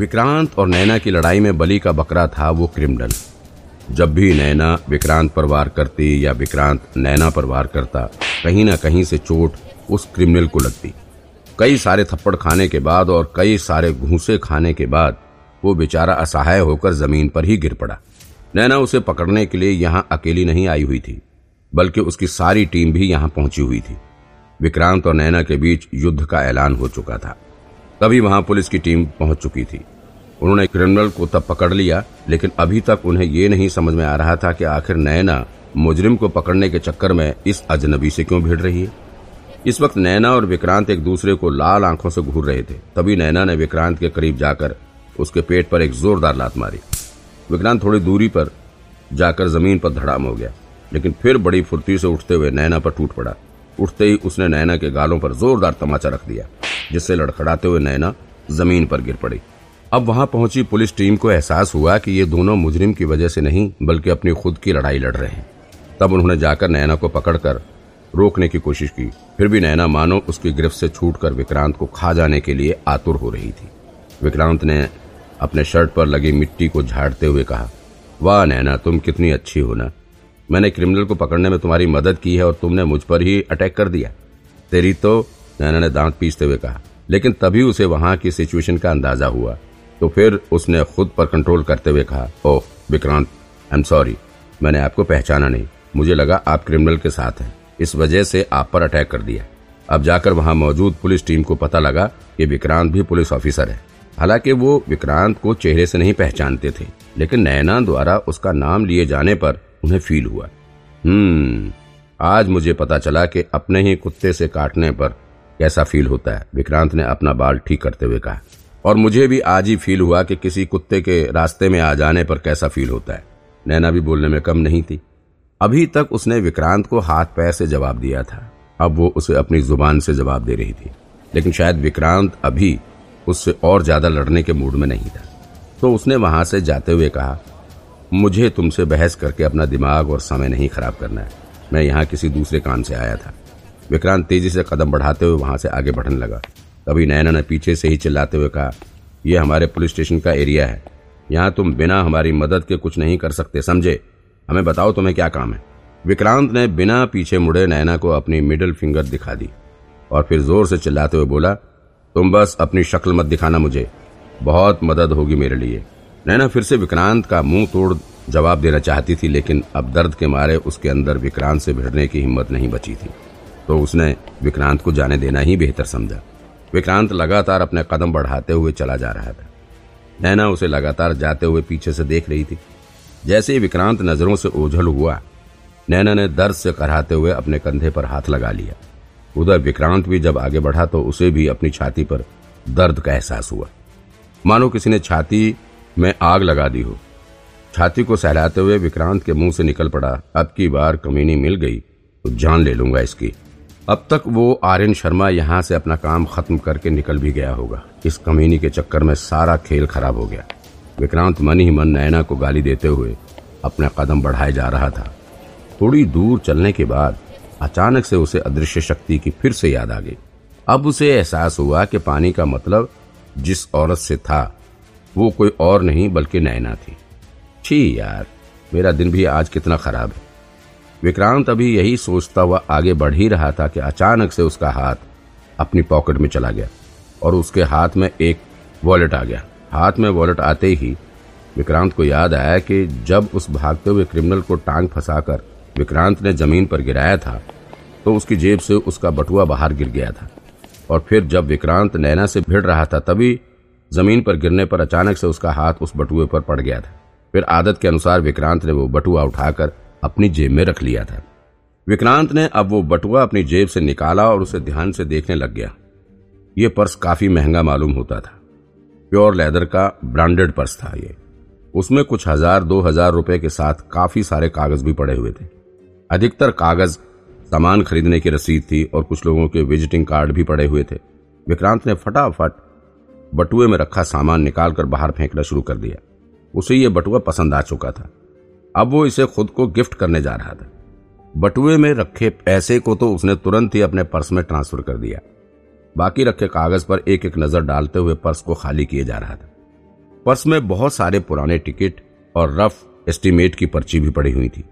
विक्रांत और नैना की लड़ाई में बली का बकरा था वो क्रिमिनल। जब भी नैना विक्रांत पर वार करती या विक्रांत नैना पर वार करता, कहीं ना कहीं से चोट उस क्रिमिनल को लगती। कई सारे थप्पड़ खाने के बाद और कई सारे घूसे खाने के बाद वो बेचारा असहाय होकर ज़मीन पर ही गिर पड़ा। नैना उसे पकड़ने के लिए यहाँ अकेली नहीं आई हुई थी, बल्कि उसकी सारी टीम भी यहाँ पहुँची हुई थी। विक्रांत और नैना के बीच युद्ध का ऐलान हो चुका था। तभी वहाँ पुलिस की टीम पहुँच चुकी थी। उन्होंने क्रिमिनल को तब पकड़ लिया, लेकिन अभी तक उन्हें ये नहीं समझ में आ रहा था कि आखिर नैना मुजरिम को पकड़ने के चक्कर में इस अजनबी से क्यों भिड़ रही है। इस वक्त नैना और विक्रांत एक दूसरे को लाल आँखों से घूर रहे थे। तभी नैना ने विक्रांत के करीब जाकर उसके पेट पर एक जोरदार लात मारी। विक्रांत थोड़ी दूरी पर जाकर ज़मीन पर धड़ाम हो गया, लेकिन फिर बड़ी फुर्ती से उठते हुए नैना पर टूट पड़ा। उठते ही उसने नैना के गालों पर जोरदार तमाचा रख दिया, जिससे लड़खड़ाते हुए नैना ज़मीन पर गिर पड़ी। अब वहाँ पहुँची पुलिस टीम को एहसास हुआ कि ये दोनों मुजरिम की वजह से नहीं, बल्कि अपनी खुद की लड़ाई लड़ रहे हैं। तब उन्होंने जाकर नैना को पकड़कर रोकने की कोशिश की। फिर भी नैना मानो उसकी गिरफ्त से छूटकर विक्रांत को खा जाने के लिए आतुर हो रही थी। विक्रांत ने अपने शर्ट पर लगी मिट्टी को झाड़ते हुए कहा, वाह नैना, तुम कितनी अच्छी हो ना। मैंने क्रिमिनल को पकड़ने में तुम्हारी मदद की है और तुमने मुझ पर ही अटैक कर दिया। तेरी तो नैना ने दांत पीसते हुए कहा, लेकिन तभी उसे वहाँ की सिचुएशन का अंदाज़ा हुआ। तो फिर उसने खुद पर कंट्रोल करते हुए कहा, oh, Vikrant I am sorry मैंने आपको पहचाना नहीं। मुझे लगा आप क्रिमिनल के साथ हैं। इस वजह से आप पर अटैक कर दिया अब जाकर वहाँ मौजूद पुलिस टीम को पता लगा कि विक्रांत भी पुलिस ऑफिसर है। हालाँकि वो विक्रांत को चेहरे से नहीं पहचानते थे, लेकिन नैना द्वारा उसका नाम लिए जाने पर उन्हें फील हुआ। हम्म आज मुझे पता चला कि अपने ही कुत्ते से काटने पर कैसा फील होता है। विक्रांत ने अपना बाल ठीक करते हुए कहा और मुझे भी आज ही फील हुआ कि किसी कुत्ते के रास्ते में आ जाने पर कैसा फील होता है। नैना भी बोलने में कम नहीं थी। अभी तक उसने विक्रांत को हाथ पैर से जवाब दिया था। अब वो उसे अपनी ज़ुबान से जवाब दे रही थी। लेकिन शायद विक्रांत अभी उससे और ज़्यादा लड़ने के मूड में नहीं था। तो उसने वहाँ से जाते हुए कहा, मुझे तुमसे बहस करके अपना दिमाग और समय नहीं खराब करना है। मैं यहाँ किसी दूसरे काम से आया था। विक्रांत तेज़ी से कदम बढ़ाते हुए वहाँ से आगे बढ़ने लगा। तभी नैना ने पीछे से ही चिल्लाते हुए कहा यह हमारे पुलिस स्टेशन का एरिया है। यहाँ तुम बिना हमारी मदद के कुछ नहीं कर सकते, समझे? हमें बताओ तुम्हें क्या काम है? विक्रांत ने बिना पीछे मुड़े नैना को अपनी मिडिल फिंगर दिखा दी और फिर ज़ोर से चिल्लाते हुए बोला, तुम बस अपनी शक्ल मत दिखाना मुझे। बहुत मदद होगी मेरे लिए। नैना फिर से विक्रांत का मुँह तोड़ जवाब देना चाहती थी, लेकिन अब दर्द के मारे उसके अंदर विक्रांत से भिड़ने की हिम्मत नहीं बची थी। तो उसने विक्रांत को जाने देना ही बेहतर समझा। विक्रांत लगातार अपने कदम बढ़ाते हुए चला जा रहा था। नैना उसे लगातार जाते हुए पीछे से देख रही थी। जैसे ही विक्रांत नज़रों से ओझल हुआ, नैना ने दर्द से कराते हुए अपने कंधे पर हाथ लगा लिया। उधर विक्रांत भी जब आगे बढ़ा तो उसे भी अपनी छाती पर दर्द का एहसास हुआ। मानो किसी ने छाती में आग लगा दी हो। छाती को सहलाते हुए विक्रांत के मुँह से निकल पड़ा, अब की बार कमीनी मिल गई तो जान ले लूँगा इसकी। अब तक वो आर्यन शर्मा यहाँ से अपना काम खत्म करके निकल भी गया होगा। इस कमीनी के चक्कर में सारा खेल खराब हो गया। विक्रांत मन ही मन नैना को गाली देते हुए अपने कदम बढ़ाए जा रहा था। थोड़ी दूर चलने के बाद अचानक से उसे अदृश्य शक्ति की फिर से याद आ गई। अब उसे एहसास हुआ कि पानी का मतलब जिस औरत से था, वो कोई और नहीं बल्कि नैना थी। छी यार, मेरा दिन भी आज कितना खराब है। विक्रांत अभी यही सोचता हुआ आगे बढ़ ही रहा था कि अचानक से उसका हाथ अपनी पॉकेट में चला गया और उसके हाथ में एक वॉलेट आ गया। हाथ में वॉलेट आते ही विक्रांत को याद आया कि जब उस भागते हुए क्रिमिनल को टांग फंसाकर विक्रांत ने ज़मीन पर गिराया था तो उसकी जेब से उसका बटुआ बाहर गिर गया था। और फिर जब विक्रांत नैना से भिड़ रहा था, तभी ज़मीन पर गिरने पर अचानक से उसका हाथ उस बटुए पर पड़ गया था। फिर आदत के अनुसार विक्रांत ने वो बटुआ उठाकर अपनी जेब में रख लिया था। विक्रांत ने अब वो बटुआ अपनी जेब से निकाला और उसे ध्यान से देखने लग गया। ये पर्स काफ़ी महँगा मालूम होता था। प्योर लेदर का ब्रांडेड पर्स था ये। उसमें कुछ हज़ार, दो हज़ार रुपए के साथ काफ़ी सारे कागज़ भी पड़े हुए थे। अधिकतर कागज़ सामान खरीदने की रसीद थी और कुछ लोगों के विजिटिंग कार्ड भी पड़े हुए थे। विक्रांत ने फटाफट बटुए में रखा सामान निकालकर बाहर फेंकना शुरू कर दिया। उसे यह बटुआ पसंद आ चुका था। अब वो इसे खुद को गिफ्ट करने जा रहा था। बटुए में रखे पैसे को तो उसने तुरंत ही अपने पर्स में ट्रांसफ़र कर दिया। बाकी रखे कागज़ पर एक एक नज़र डालते हुए पर्स को खाली किए जा रहा था। पर्स में बहुत सारे पुराने टिकट और रफ एस्टीमेट की पर्ची भी पड़ी हुई थी।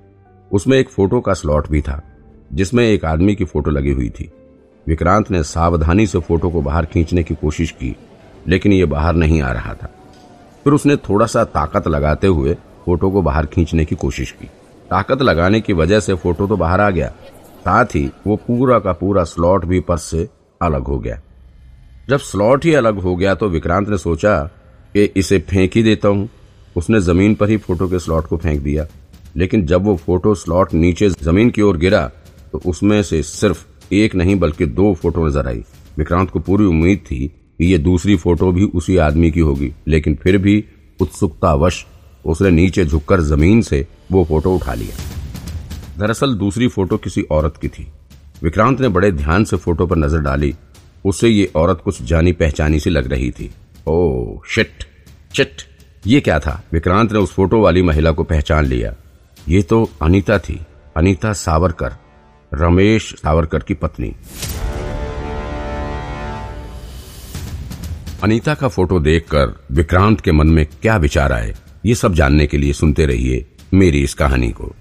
उसमें एक फ़ोटो का स्लॉट भी था, जिसमें एक आदमी की फ़ोटो लगी हुई थी। विक्रांत ने सावधानी से फ़ोटो को बाहर खींचने की कोशिश की, लेकिन ये बाहर नहीं आ रहा था। फिर उसने थोड़ा सा ताकत लगाते हुए फ़ोटो को बाहर खींचने की कोशिश की। ताकत लगाने की वजह से फ़ोटो तो बाहर आ गया। साथ ही वो पूरा का पूरा स्लॉट भी पर्स से अलग हो गया। जब स्लॉट ही अलग हो गया तो विक्रांत ने सोचा कि इसे फेंक ही देता हूँ। उसने ज़मीन पर ही फ़ोटो के स्लॉट को फेंक दिया। लेकिन जब वो फ़ोटो स्लॉट नीचे ज़मीन की ओर गिरा तो उसमें से सिर्फ़ एक नहीं, बल्कि दो फ़ोटो नज़र आई। विक्रांत को पूरी उम्मीद थी कि ये दूसरी फ़ोटो भी उसी आदमी की होगी, लेकिन फिर भी उत्सुकतावश उसने नीचे झुककर ज़मीन से वो फ़ोटो उठा लिया। दरअसल दूसरी फ़ोटो किसी औरत की थी। विक्रांत ने बड़े ध्यान से फ़ोटो पर नज़र डाली। उससे ये औरत कुछ जानी पहचानी सी लग रही थी। ओ शिट चिट ये क्या था? विक्रांत ने उस फ़ोटो वाली महिला को पहचान लिया। ये तो अनीता थी। अनीता सावरकर, रमेश सावरकर की पत्नी। अनीता का फ़ोटो देखकर विक्रांत के मन में क्या विचार आए? ये सब जानने के लिए सुनते रहिए मेरी इस कहानी को।